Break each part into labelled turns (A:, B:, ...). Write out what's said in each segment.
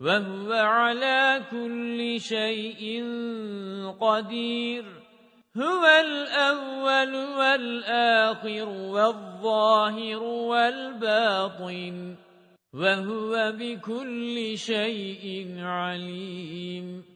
A: وَهُوَ عَلَى كُلِّ شَيْءٍ قَدِيرٌ هُوَ الْأَوَّلُ وَالْآخِرُ وَالظَّاهِرُ وَالْبَاطِنُ وَهُوَ بِكُلِّ شَيْءٍ عَلِيمٌ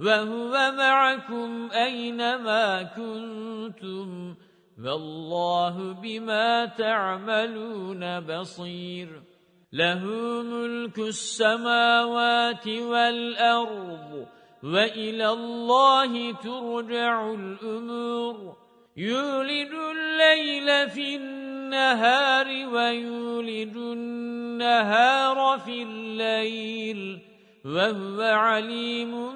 A: وَهُوَ مَعَكُمْ أَيْنَمَا كُنْتُمْ وَاللَّهُ بِمَا تَعْمَلُونَ بَصِيرٌ لَهُ مُلْكُ السَّمَاوَاتِ وَالْأَرْضِ وَإِلَى اللَّهِ تُرْجَعُ الْأُمُورُ يُولِدُ اللَّيْلَ فِي النَّهَارِ وَيُولِدُ النَّهَارَ فِي اللَّيْلِ وَهُوَ عَلِيمٌ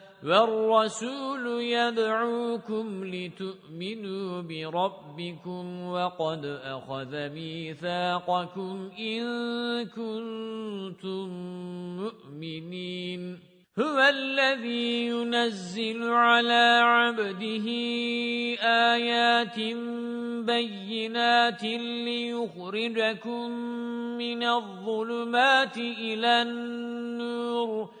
A: وَالرَّسُولُ يَدْعُوكُمْ لِتُؤْمِنُوا بِرَبِّكُمْ وَقَدْ أَخَذَ مِيثَاقَكُمْ إِن كُنتُم مُّؤْمِنِينَ هُوَ الَّذِي يُنَزِّلُ عَلَى عَبْدِهِ آيَاتٍ بَيِّنَاتٍ لِيُخْرِجَكُم مِّنَ الظُّلُمَاتِ إِلَى النُّورِ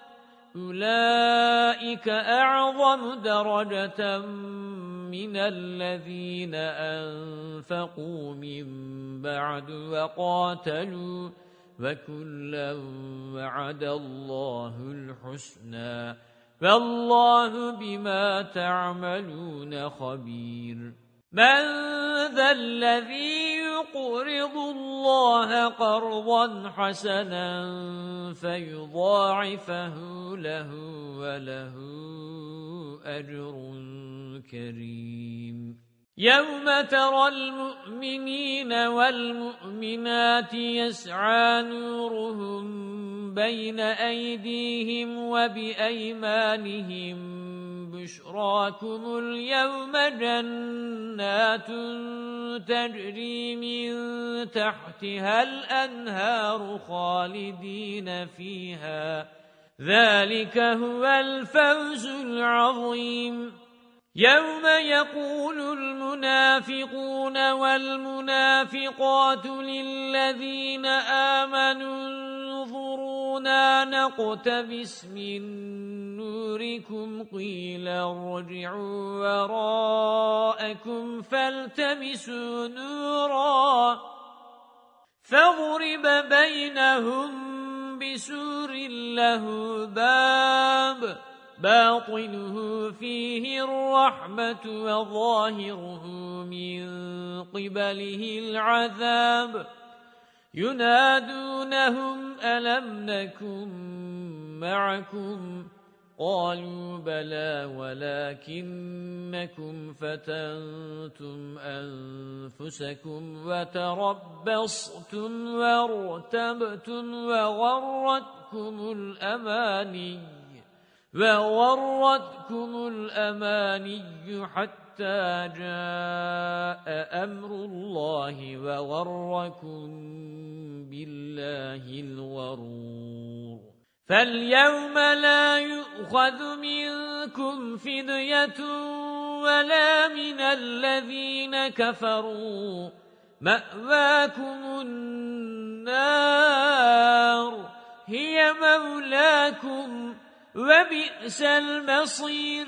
A: أولئك أعظم درجة من الذين أنفقوا من بعد وقاتلوا وكلا وعد الله الحسنى فالله بما تعملون خبير من ذا الذي يُقْرِضُ الله قرضا حسنا فيضاعفه له وله أجر كريم يَوْمَ تَرَى الْمُؤْمِنِينَ وَالْمُؤْمِنَاتِ يَسْعَى نُورُهُمْ بَيْنَ أَيْدِيهِمْ وَبِأَيْمَانِهِمْ بشراكم اليوم جنات تجري من تحتها الأنهار خالدين فيها ذلك هو الفوز العظيم يَوْمَ يَقُولُ الْمُنَافِقُونَ وَالْمُنَافِقَاتُ لِلَّذِينَ آمَنُوا هُنَا نَقْتَبِسْ مِنْ نُورِكُمْ قِيلَ ارْجِعُوا وَرَاءَكُمْ فَالْتَمِسُوا نُورًا فَضُرِبَ بَيْنَهُمْ بِسُورٍ لَهُ بَابٌ بَاطِنُهُ فِيهِ الرَّحْمَةُ وَظَاهِرُهُ مِنْ قِبَلِهِ الْعَذَابُ ينادونهم ألم نكن معكم قالوا بلى ولكنكم فتنتم أنفسكم وتربصتم وارتبتم وغرتكم الأماني وغرتكم الأماني حتى حَتَّى جَاءَ أَمْرُ اللَّهِ وَغَرَّكُم بِاللَّهِ الورور فَالْيَوْمَ لَا يُؤْخَذُ مِنكُمْ فِدْيَةٌ وَلَا مِنَ الَّذِينَ كَفَرُوا مَأْوَاكُمُ النَّارُ هِيَ مَوْلَاكُمْ وَبِئْسَ الْمَصِيرُ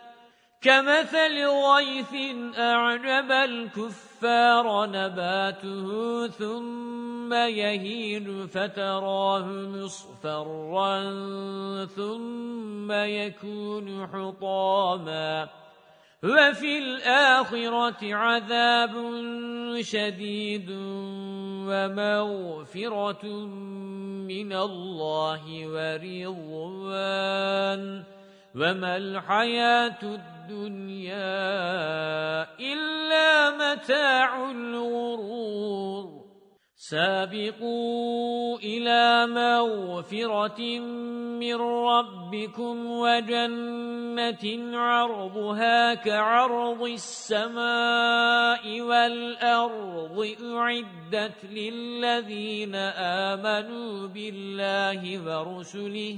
A: كمثل غيث أعجب الكفار نباته ثم يهين فتراه مصفرا ثم يكون حطاما وفي الآخرة عذاب شديد ومغفرة من الله ورضوان وما الحياة الدنيا الدُّنْيَا إِلَّا مَتَاعُ الْغُرُورِ سَابِقُوا إِلَى مَغْفِرَةٍ مِّن رَّبِّكُمْ وَجَنَّةٍ عَرْضُهَا كَعَرْضِ السَّمَاءِ وَالْأَرْضِ أُعِدَّتْ لِلَّذِينَ آمَنُوا بِاللَّهِ وَرُسُلِهِ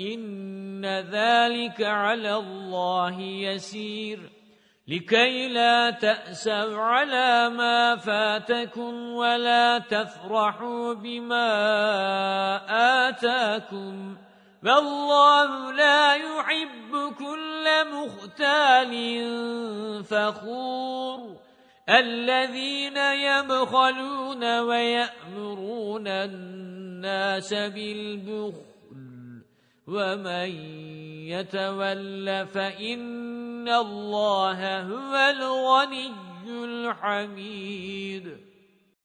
A: إِنَّ ذَلِكَ عَلَى اللَّهِ يَسِيرٌ لِكَيْ لَا تَأْسَوْا عَلَى مَا فَاتَكُمْ وَلَا تَفْرَحُوا بِمَا آتَاكُمْ وَاللَّهُ لَا يُحِبُّ كُلَّ مُخْتَالٍ فَخُورٍ الَّذِينَ يَبْخَلُونَ وَيَأْمُرُونَ النَّاسَ بِالْبُخْلِ وَمَن يَتَوَلَّ فَإِنَّ اللَّهَ هُوَ الْغَنِيُّ الْحَمِيدُ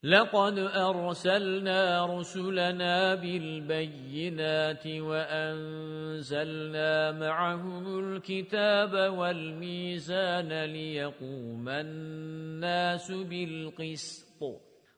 A: لَقَدْ أَرْسَلْنَا رُسُلَنَا بِالْبَيِّنَاتِ وَأَنزَلْنَا مَعَهُمُ الْكِتَابَ وَالْمِيزَانَ لِيَقُومَ النَّاسُ بِالْقِسْطِ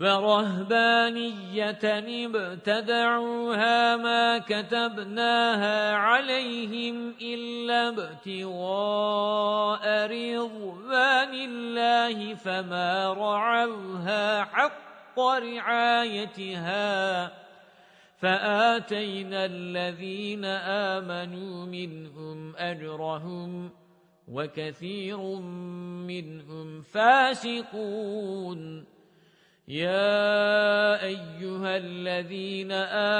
A: وَرَهْبَانِيَّةً ابْتَدَعُوهَا مَا كَتَبْنَاهَا عَلَيْهِمْ إِلَّا ابْتِغَاءَ رِضْوَانِ اللَّهِ فَمَا رَعَوْهَا حَقَّ رِعَايَتِهَا فَآتَيْنَا الَّذِينَ آمَنُوا مِنْهُمْ أَجْرَهُمْ وَكَثِيرٌ مِنْهُمْ فَاسِقُونَ يَا أَيُّهَا الَّذِينَ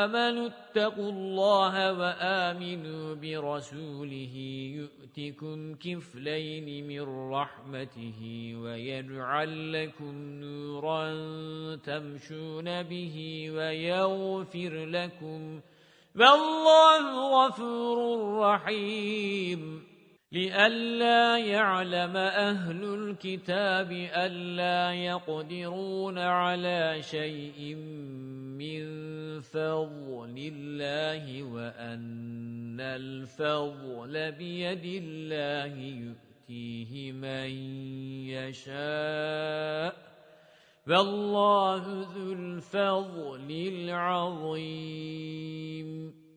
A: آمَنُوا اتَّقُوا اللَّهَ وَآمِنُوا بِرَسُولِهِ يُؤْتِكُمْ كِفْلَيْنِ مِنْ رَحْمَتِهِ وَيَجْعَلْ لَكُمْ نُورًا تَمْشُونَ بِهِ وَيَغْفِرْ لَكُمْ وَاللَّهُ غَفُورٌ رَحِيمٌ لِئَلَّا يَعْلَمَ أَهْلُ الْكِتَابِ أَلَّا يَقْدِرُونَ عَلَى شَيْءٍ مِّن فَضْلِ اللَّهِ وَأَنَّ الْفَضْلَ بِيَدِ اللَّهِ يُؤْتِيهِ مَن يَشَاءُ وَاللَّهُ ذُو الْفَضْلِ الْعَظِيمِ